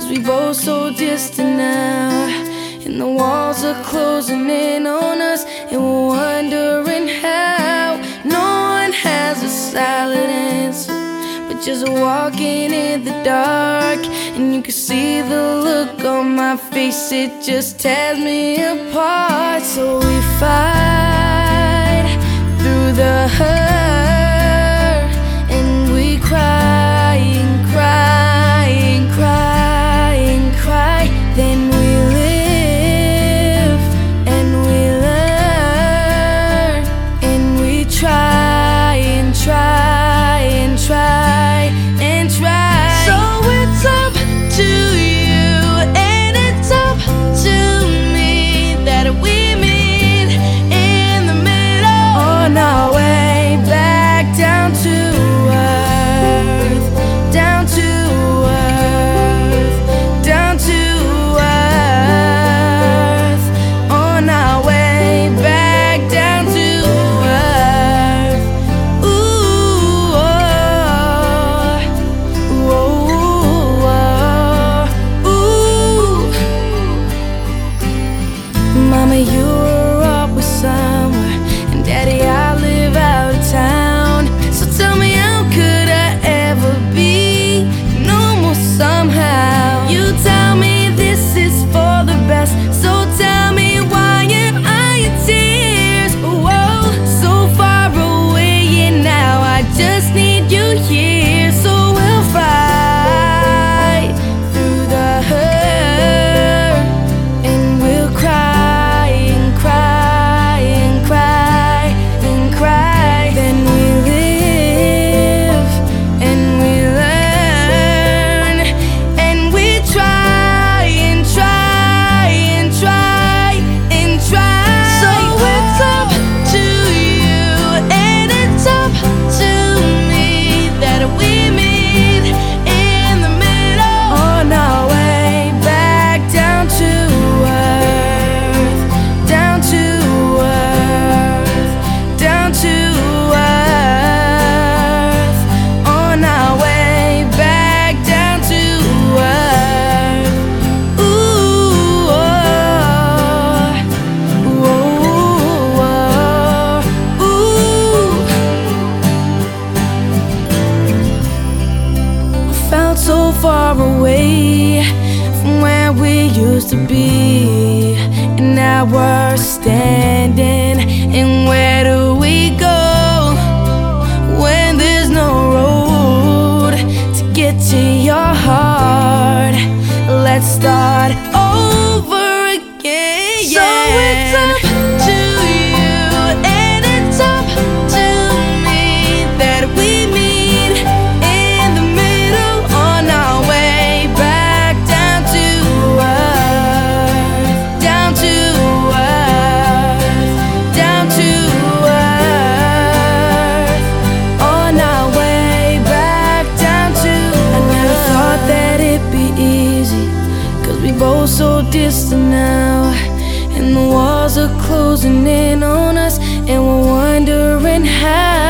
Cause we both so distant now And the walls are closing in on us And we're wondering how. No one has a solid answer But just walking in the dark And you can see the look on my face It just tears me apart. So we fight through the hurt. you so far away from where we used to be. And now we're standing, and where do we go when there's no road to get to your heart? Let's start. so distant now And the walls are closing in on us And we're wondering how